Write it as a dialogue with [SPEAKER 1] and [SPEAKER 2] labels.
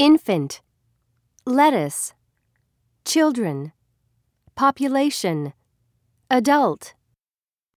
[SPEAKER 1] infant, lettuce, children, population, adult.